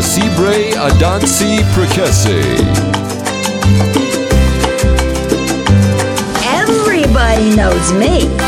Da Sibre Adansi Precese. Everybody knows me.